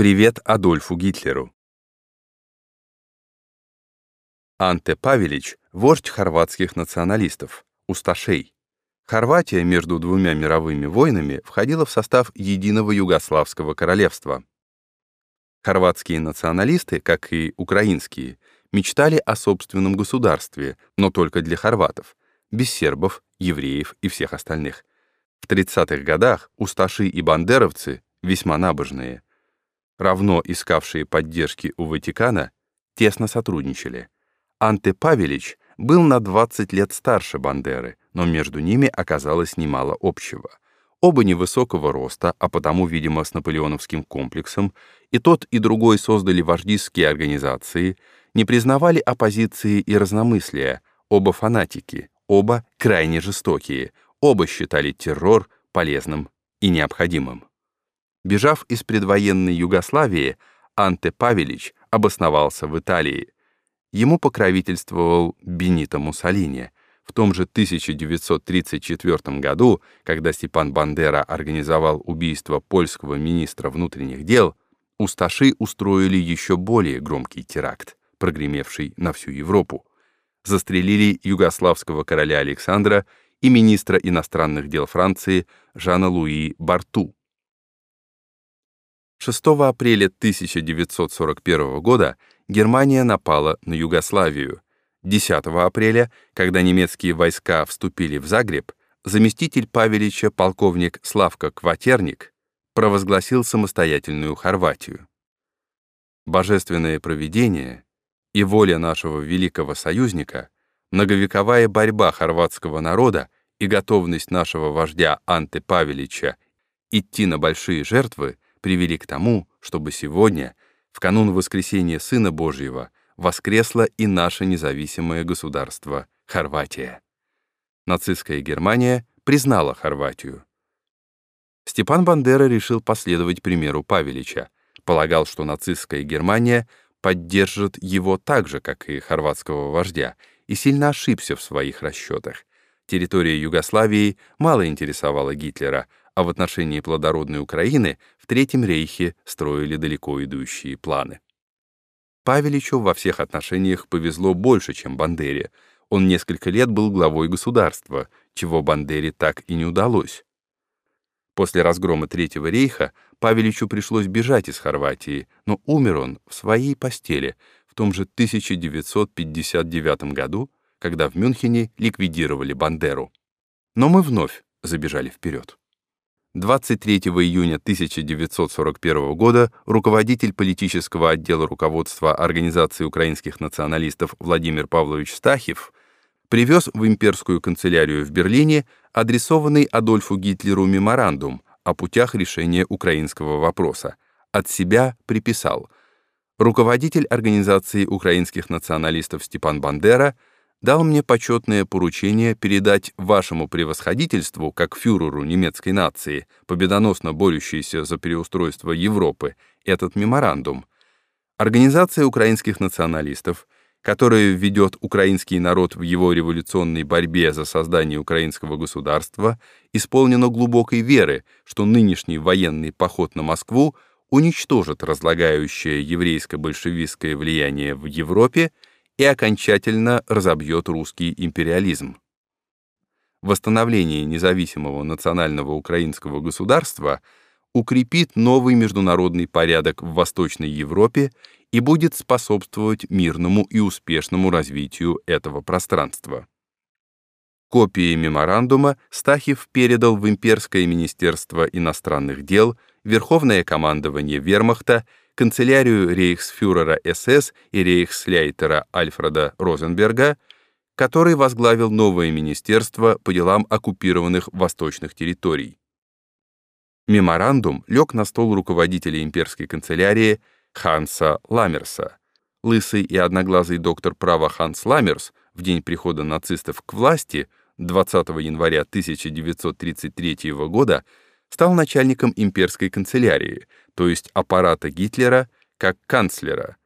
Привет Адольфу Гитлеру. Анте Павелич — вождь хорватских националистов, усташей. Хорватия между двумя мировыми войнами входила в состав единого югославского королевства. Хорватские националисты, как и украинские, мечтали о собственном государстве, но только для хорватов, без сербов, евреев и всех остальных. В 30-х годах усташи и бандеровцы, весьма набожные, равно искавшие поддержки у Ватикана, тесно сотрудничали. Анте Павелич был на 20 лет старше Бандеры, но между ними оказалось немало общего. Оба невысокого роста, а потому, видимо, с наполеоновским комплексом, и тот, и другой создали вождистские организации, не признавали оппозиции и разномыслия, оба фанатики, оба крайне жестокие, оба считали террор полезным и необходимым. Бежав из предвоенной Югославии, Анте Павелич обосновался в Италии. Ему покровительствовал Бенито Муссолини. В том же 1934 году, когда Степан Бандера организовал убийство польского министра внутренних дел, усташи устроили еще более громкий теракт, прогремевший на всю Европу. Застрелили югославского короля Александра и министра иностранных дел Франции Жана Луи Барту. 6 апреля 1941 года Германия напала на Югославию. 10 апреля, когда немецкие войска вступили в Загреб, заместитель Павелича, полковник Славка Кватерник, провозгласил самостоятельную Хорватию. Божественное провидение и воля нашего великого союзника, многовековая борьба хорватского народа и готовность нашего вождя Анте Павелича идти на большие жертвы привели к тому, чтобы сегодня, в канун воскресения Сына Божьего, воскресло и наше независимое государство Хорватия. Нацистская Германия признала Хорватию. Степан Бандера решил последовать примеру Павелича, полагал, что нацистская Германия поддержит его так же, как и хорватского вождя, и сильно ошибся в своих расчетах. Территория Югославии мало интересовала Гитлера, а в отношении плодородной Украины в Третьем рейхе строили далеко идущие планы. Павеличу во всех отношениях повезло больше, чем Бандере. Он несколько лет был главой государства, чего Бандере так и не удалось. После разгрома Третьего рейха Павеличу пришлось бежать из Хорватии, но умер он в своей постели в том же 1959 году, когда в Мюнхене ликвидировали Бандеру. Но мы вновь забежали вперед. 23 июня 1941 года руководитель политического отдела руководства Организации украинских националистов Владимир Павлович Стахев привез в имперскую канцелярию в Берлине адресованный Адольфу Гитлеру меморандум о путях решения украинского вопроса. От себя приписал руководитель Организации украинских националистов Степан Бандера – дал мне почетное поручение передать вашему превосходительству, как фюреру немецкой нации, победоносно борющейся за переустройство Европы, этот меморандум. Организация украинских националистов, которая ведет украинский народ в его революционной борьбе за создание украинского государства, исполнена глубокой веры, что нынешний военный поход на Москву уничтожит разлагающее еврейско-большевистское влияние в Европе и окончательно разобьет русский империализм. Восстановление независимого национального украинского государства укрепит новый международный порядок в Восточной Европе и будет способствовать мирному и успешному развитию этого пространства. Копии меморандума Стахев передал в Имперское министерство иностранных дел, Верховное командование Вермахта канцелярию рейхсфюрера СС и рейхслейтера Альфреда Розенберга, который возглавил новое министерство по делам оккупированных восточных территорий. Меморандум лег на стол руководителя имперской канцелярии Ханса Ламерса. Лысый и одноглазый доктор права Ханс Ламерс в день прихода нацистов к власти 20 января 1933 года стал начальником имперской канцелярии, то есть аппарата Гитлера, как канцлера.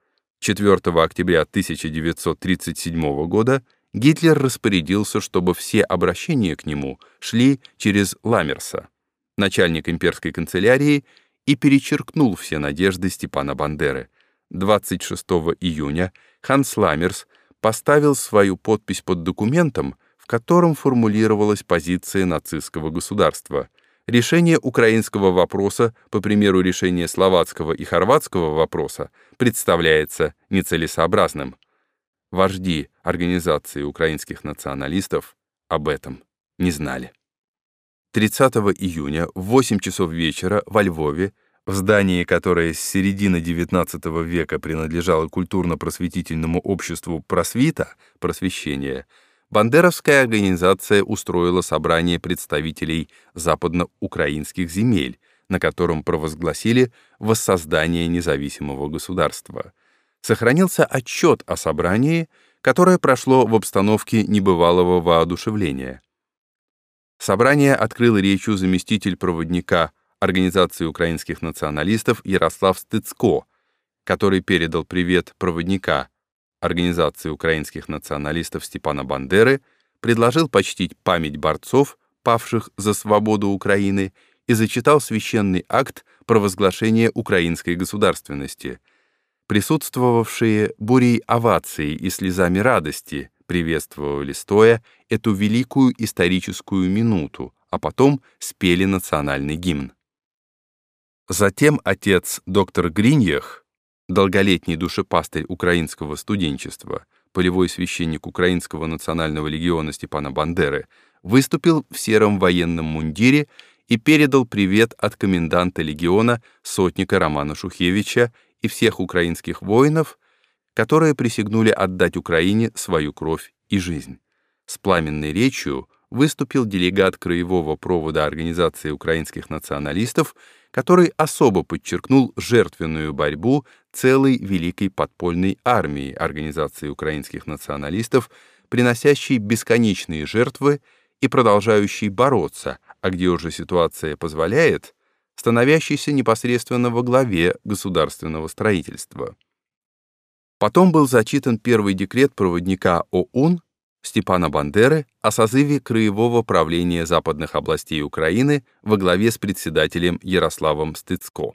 4 октября 1937 года Гитлер распорядился, чтобы все обращения к нему шли через Ламерса. Начальник имперской канцелярии и перечеркнул все надежды Степана Бандеры. 26 июня Ханс Ламмерс поставил свою подпись под документом, в котором формулировалась позиция нацистского государства. Решение украинского вопроса, по примеру решения словацкого и хорватского вопроса, представляется нецелесообразным. Вожди организации украинских националистов об этом не знали. 30 июня в 8 часов вечера во Львове, в здании, которое с середины XIX века принадлежало культурно-просветительному обществу «Просвита» просвещение, Бандеровская организация устроила собрание представителей западноукраинских земель, на котором провозгласили воссоздание независимого государства. Сохранился отчет о собрании, которое прошло в обстановке небывалого воодушевления. Собрание открыл речью заместитель проводника Организации украинских националистов Ярослав Стыцко, который передал привет проводника Организации украинских националистов Степана Бандеры, предложил почтить память борцов, павших за свободу Украины, и зачитал священный акт провозглашения украинской государственности. Присутствовавшие бурей овации и слезами радости приветствовали стоя эту великую историческую минуту, а потом спели национальный гимн. Затем отец доктор Гриньях, долголетний душепастырь украинского студенчества, полевой священник Украинского национального легиона Степана Бандеры, выступил в сером военном мундире и передал привет от коменданта легиона сотника Романа Шухевича и всех украинских воинов, которые присягнули отдать Украине свою кровь и жизнь. С пламенной речью выступил делегат краевого провода Организации украинских националистов, который особо подчеркнул жертвенную борьбу целой великой подпольной армии Организации украинских националистов, приносящей бесконечные жертвы и продолжающей бороться, а где уже ситуация позволяет, становящейся непосредственно во главе государственного строительства. Потом был зачитан первый декрет проводника ОУН Степана Бандеры о созыве Краевого правления западных областей Украины во главе с председателем Ярославом Стыцко.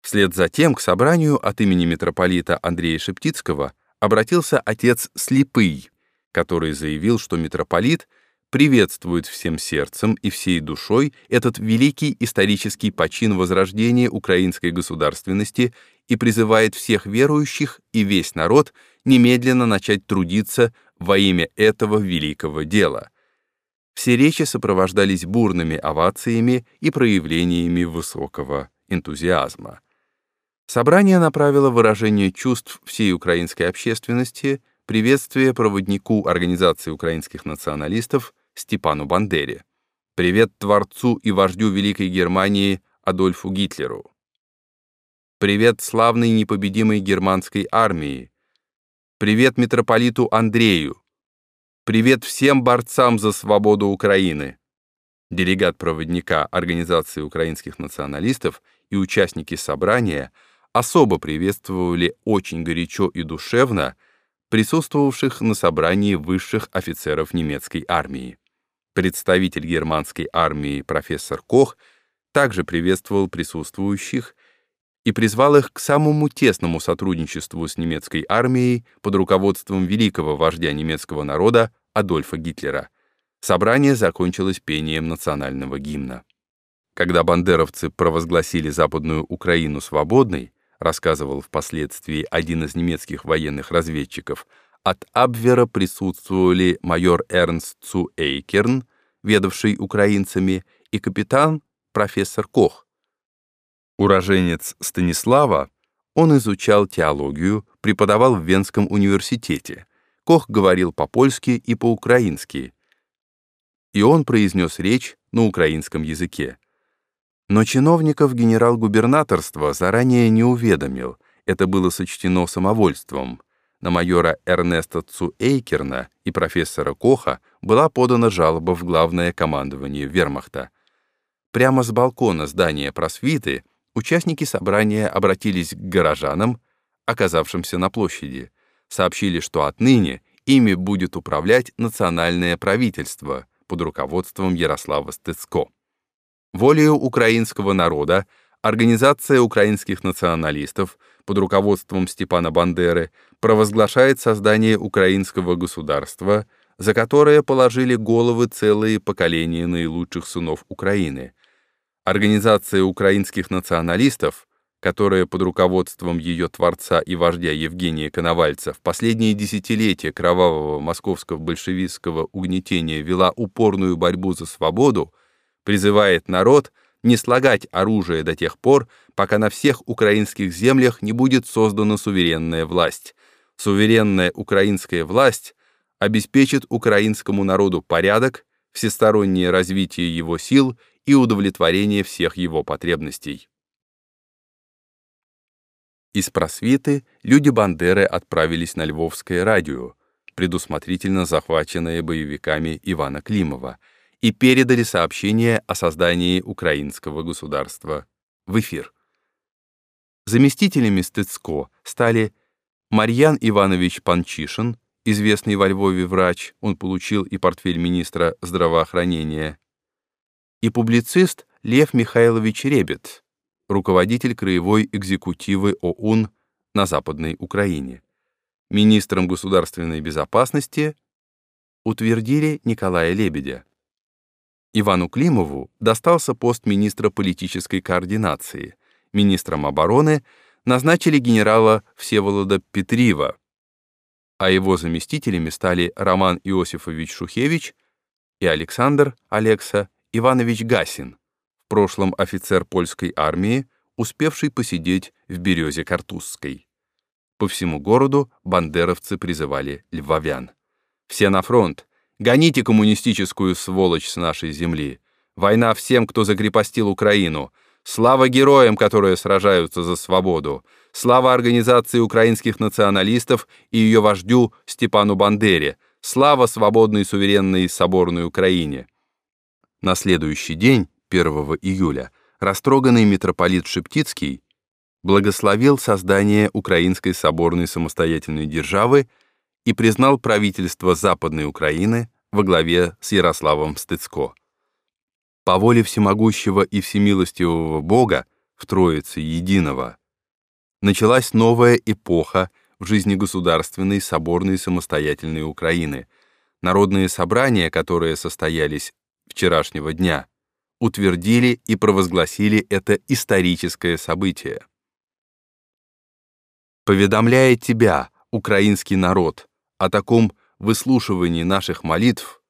Вслед за тем к собранию от имени митрополита Андрея Шептицкого обратился отец Слепый, который заявил, что митрополит приветствует всем сердцем и всей душой этот великий исторический почин возрождения украинской государственности и призывает всех верующих и весь народ немедленно начать трудиться во имя этого великого дела. Все речи сопровождались бурными овациями и проявлениями высокого энтузиазма. Собрание направило выражение чувств всей украинской общественности, приветствие проводнику Организации украинских националистов Степану Бандере, привет Творцу и вождю Великой Германии Адольфу Гитлеру, Привет славной непобедимой германской армии. Привет митрополиту Андрею. Привет всем борцам за свободу Украины. Делегат проводника Организации украинских националистов и участники собрания особо приветствовали очень горячо и душевно присутствовавших на собрании высших офицеров немецкой армии. Представитель германской армии профессор Кох также приветствовал присутствующих и призвал их к самому тесному сотрудничеству с немецкой армией под руководством великого вождя немецкого народа Адольфа Гитлера. Собрание закончилось пением национального гимна. Когда бандеровцы провозгласили Западную Украину свободной, рассказывал впоследствии один из немецких военных разведчиков, от Абвера присутствовали майор Эрнст Цу Эйкерн, ведавший украинцами, и капитан профессор Кох, Уроженец Станислава, он изучал теологию, преподавал в Венском университете. Кох говорил по-польски и по-украински. И он произнес речь на украинском языке. Но чиновников генерал-губернаторства заранее не уведомил, это было сочтено самовольством. На майора Эрнеста Цуэйкерна и профессора Коха была подана жалоба в главное командование вермахта. Прямо с балкона здания просвиты Участники собрания обратились к горожанам, оказавшимся на площади, сообщили, что отныне ими будет управлять национальное правительство под руководством Ярослава Стыцко. Волею украинского народа Организация украинских националистов под руководством Степана Бандеры провозглашает создание украинского государства, за которое положили головы целые поколения наилучших сынов Украины. Организация украинских националистов которая под руководством ее творца и вождя Евгения Коновальца в последние десятилетия кровавого московского большевистского угнетения вела упорную борьбу за свободу, призывает народ не слагать оружие до тех пор, пока на всех украинских землях не будет создана суверенная власть. Суверенная украинская власть обеспечит украинскому народу порядок, всестороннее развитие его сил и удовлетворение всех его потребностей. Из просветы люди Бандеры отправились на Львовское радио, предусмотрительно захваченное боевиками Ивана Климова, и передали сообщение о создании украинского государства в эфир. Заместителями Стыцко стали Марьян Иванович Панчишин, известный во Львове врач, он получил и портфель министра здравоохранения, и публицист Лев Михайлович Ребет, руководитель краевой экзекутивы ОУН на Западной Украине. Министром государственной безопасности утвердили Николая Лебедя. Ивану Климову достался пост министра политической координации. Министром обороны назначили генерала Всеволода Петрива, а его заместителями стали Роман Иосифович Шухевич и Александр Алекса Иванович Гасин прошлом офицер польской армии, успевший посидеть в березе Картузской. По всему городу бандеровцы призывали львовян. «Все на фронт! Гоните коммунистическую сволочь с нашей земли! Война всем, кто закрепостил Украину! Слава героям, которые сражаются за свободу! Слава организации украинских националистов и ее вождю Степану Бандере! Слава свободной, суверенной, соборной Украине!» На следующий день 1 июля растроганный митрополит Шептицкий благословил создание Украинской соборной самостоятельной державы и признал правительство Западной Украины во главе с Ярославом Стыцко. По воле всемогущего и всемилостивого Бога в Троице Единого началась новая эпоха в жизни государственной соборной самостоятельной Украины. Народные собрания, которые состоялись вчерашнего дня, утвердили и провозгласили это историческое событие. Поведомляя тебя, украинский народ, о таком выслушивании наших молитв,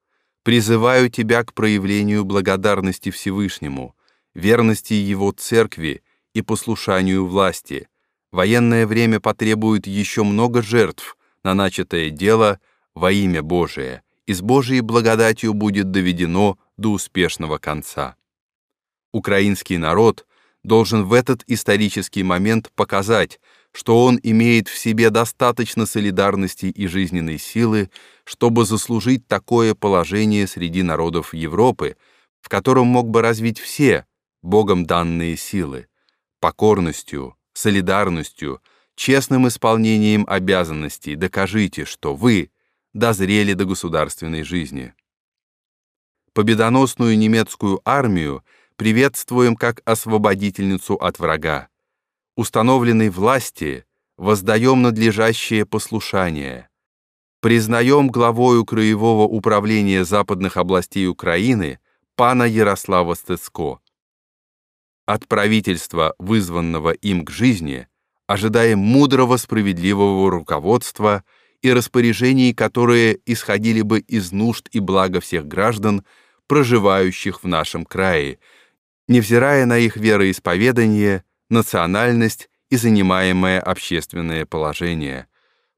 призываю тебя к проявлению благодарности Всевышнему, верности Его Церкви и послушанию власти. Военное время потребует еще много жертв на начатое дело во имя Божие, и с Божией благодатью будет доведено до успешного конца. Украинский народ должен в этот исторический момент показать, что он имеет в себе достаточно солидарности и жизненной силы, чтобы заслужить такое положение среди народов Европы, в котором мог бы развить все Богом данные силы, покорностью, солидарностью, честным исполнением обязанностей докажите, что вы дозрели до государственной жизни. Победоносную немецкую армию – приветствуем как освободительницу от врага. Установленной власти воздаем надлежащее послушание. Признаем главою Краевого управления западных областей Украины пана Ярослава Стецко. От правительства, вызванного им к жизни, ожидаем мудрого справедливого руководства и распоряжений, которые исходили бы из нужд и блага всех граждан, проживающих в нашем крае, невзирая на их вероисповедание, национальность и занимаемое общественное положение.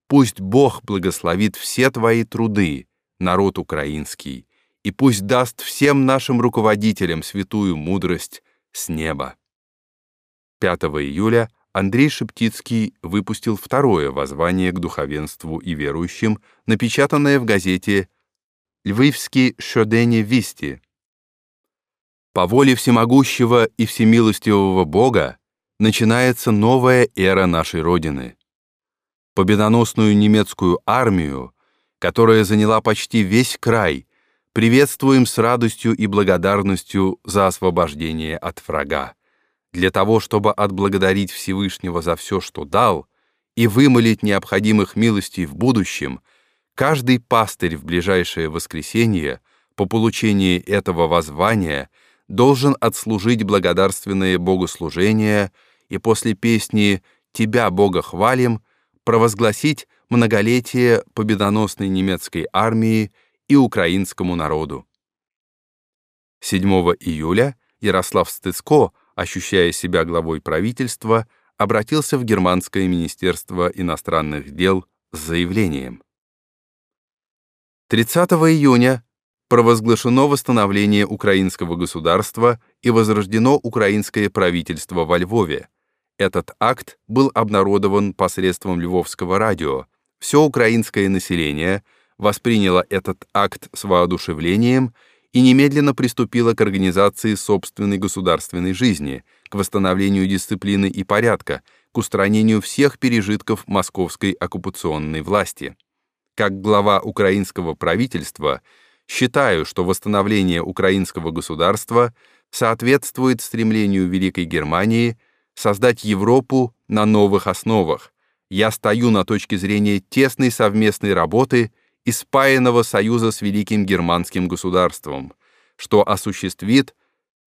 Пусть Бог благословит все твои труды, народ украинский, и пусть даст всем нашим руководителям святую мудрость с неба. 5 июля Андрей Шептицкий выпустил второе воззвание к духовенству и верующим, напечатанное в газете «Львивский Шодене Висти» По воле всемогущего и всемилостивого Бога начинается новая эра нашей Родины. Победоносную немецкую армию, которая заняла почти весь край, приветствуем с радостью и благодарностью за освобождение от врага. для того, чтобы отблагодарить Всевышнего за все, что дал, и вымолить необходимых милостей в будущем, каждый пастырь в ближайшее воскресенье по получении этого воззвания должен отслужить благодарственное богослужение и после песни «Тебя, Бога, хвалим» провозгласить многолетие победоносной немецкой армии и украинскому народу. 7 июля Ярослав Стыцко, ощущая себя главой правительства, обратился в Германское министерство иностранных дел с заявлением. 30 июня провозглашено восстановление украинского государства и возрождено украинское правительство во Львове. Этот акт был обнародован посредством Львовского радио. Все украинское население восприняло этот акт с воодушевлением и немедленно приступила к организации собственной государственной жизни, к восстановлению дисциплины и порядка, к устранению всех пережитков московской оккупационной власти. Как глава украинского правительства считаю, что восстановление украинского государства соответствует стремлению Великой Германии создать Европу на новых основах. Я стою на точке зрения тесной совместной работы и спаянного союза с великим германским государством, что осуществит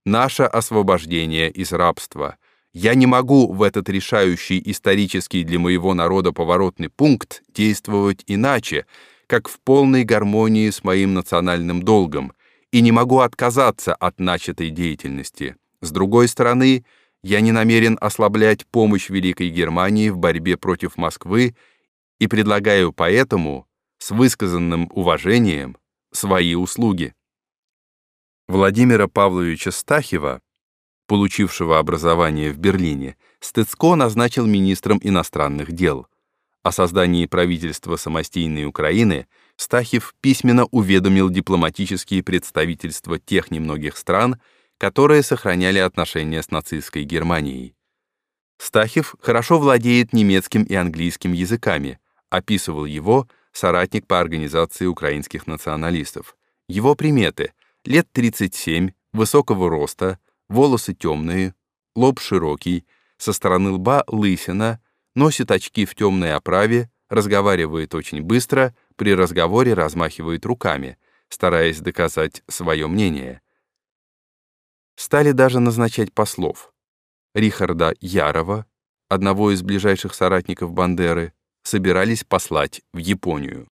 наше освобождение из рабства. Я не могу в этот решающий исторический для моего народа поворотный пункт действовать иначе, как в полной гармонии с моим национальным долгом, и не могу отказаться от начатой деятельности. С другой стороны, я не намерен ослаблять помощь Великой Германии в борьбе против Москвы и предлагаю поэтому с высказанным уважением свои услуги. Владимира Павловича Стахева, получившего образование в Берлине, Стыцко назначил министром иностранных дел. О создании правительства самостийной Украины Стахев письменно уведомил дипломатические представительства тех немногих стран, которые сохраняли отношения с нацистской Германией. Стахев хорошо владеет немецким и английским языками, описывал его соратник по организации украинских националистов. Его приметы — лет 37, высокого роста, волосы темные, лоб широкий, со стороны лба лысина, носит очки в темной оправе, разговаривает очень быстро, при разговоре размахивает руками, стараясь доказать свое мнение. Стали даже назначать послов. Рихарда Ярова, одного из ближайших соратников Бандеры, собирались послать в Японию.